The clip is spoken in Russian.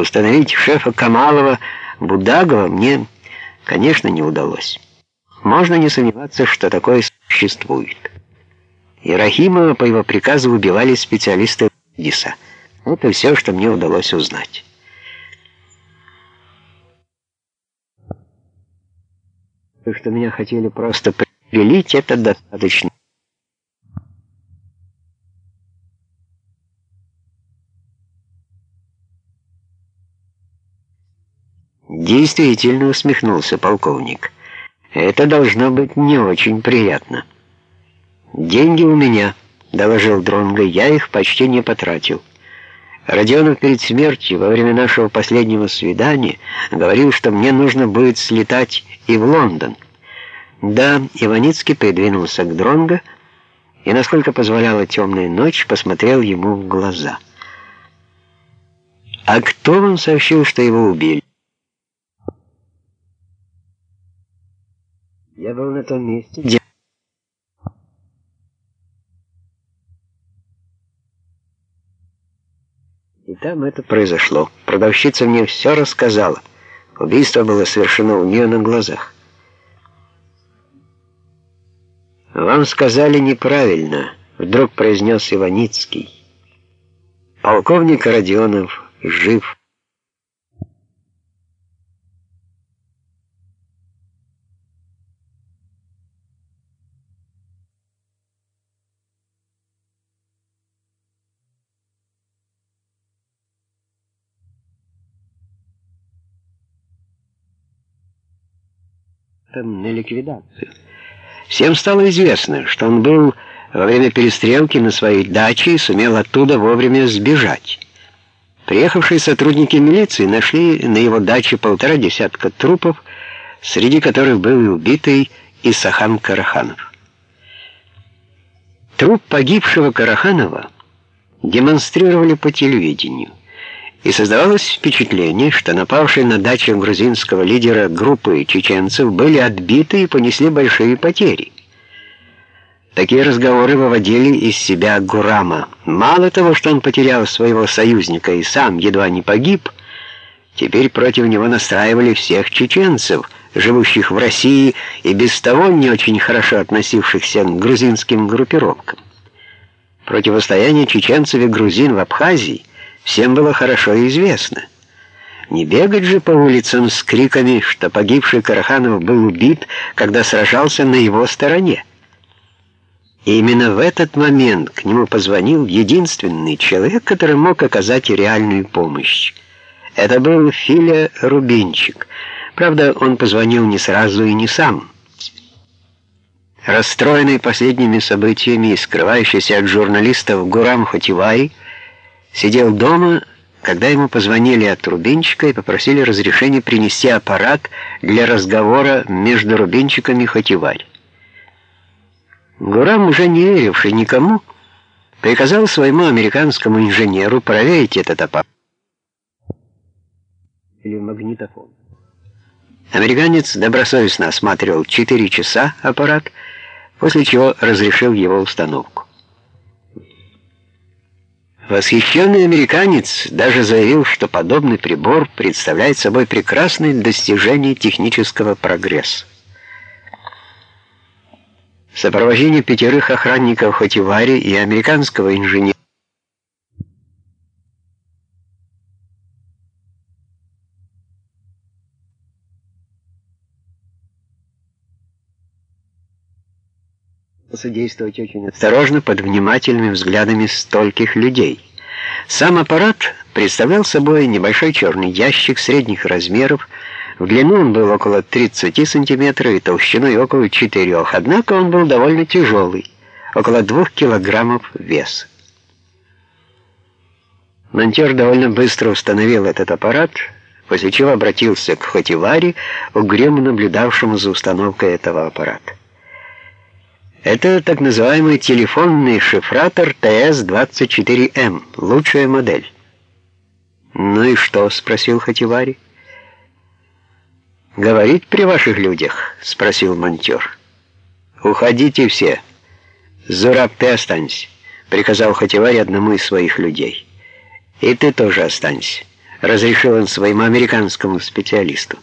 Установить шефа Камалова Будагова мне, конечно, не удалось. Можно не сомневаться, что такое существует. Ирахимова по его приказу убивали специалисты ДИСа. Это все, что мне удалось узнать. То, что меня хотели просто прилить, это достаточно. Действительно усмехнулся полковник. Это должно быть не очень приятно. Деньги у меня, доложил Дронго, я их почти не потратил. Родионов перед смертью, во время нашего последнего свидания, говорил, что мне нужно будет слетать и в Лондон. Да, Иваницкий придвинулся к Дронго и, насколько позволяла темная ночь, посмотрел ему в глаза. «А кто вам сообщил, что его убили?» Я был на том месте, где... И там это произошло. Продавщица мне все рассказала. Убийство было совершено у нее на глазах. «Вам сказали неправильно», — вдруг произнес Иваницкий. «Полковник Родионов жив». На ликвидацию. Всем стало известно, что он был во время перестрелки на своей даче и сумел оттуда вовремя сбежать. Приехавшие сотрудники милиции нашли на его даче полтора десятка трупов, среди которых был и убитый Исахан Караханов. Труп погибшего Караханова демонстрировали по телевидению и создавалось впечатление, что напавшие на дачу грузинского лидера группы чеченцев были отбиты и понесли большие потери. Такие разговоры выводили из себя Гурама. Мало того, что он потерял своего союзника и сам едва не погиб, теперь против него настраивали всех чеченцев, живущих в России и без того не очень хорошо относившихся к грузинским группировкам. Противостояние чеченцев и грузин в Абхазии всем было хорошо известно. Не бегать же по улицам с криками, что погибший Караханов был убит, когда сражался на его стороне. И именно в этот момент к нему позвонил единственный человек, который мог оказать реальную помощь. Это был Филя Рубинчик. Правда, он позвонил не сразу и не сам. Расстроенный последними событиями и скрывающийся от журналистов Гурам Хативай сидел дома, когда ему позвонили от Рубинчика и попросили разрешения принести аппарат для разговора между Рубинчиком и Хативарь. Гурам, уже не веривший никому, приказал своему американскому инженеру проверить этот аппарат или магнитофон. Американец добросовестно осматривал 4 часа аппарат, после чего разрешил его установку. Восхищенный американец даже заявил, что подобный прибор представляет собой прекрасное достижение технического прогресса. В сопровождении пятерых охранников Хативари и американского инженера содействовать очень осторожно под внимательными взглядами стольких людей. Сам аппарат представлял собой небольшой черный ящик средних размеров, в длину он был около 30 сантиметров и толщиной около 4, однако он был довольно тяжелый, около 2 килограммов веса. Монтер довольно быстро установил этот аппарат, после чего обратился к Хативари, угрюмо наблюдавшему за установкой этого аппарата. Это так называемый телефонный шифратор ТС-24М, лучшая модель. «Ну и что?» — спросил Хативари. «Говорить при ваших людях?» — спросил монтер. «Уходите все. Зураб, ты останься», — приказал Хативари одному из своих людей. «И ты тоже останься. разрешил он своему американскому специалисту.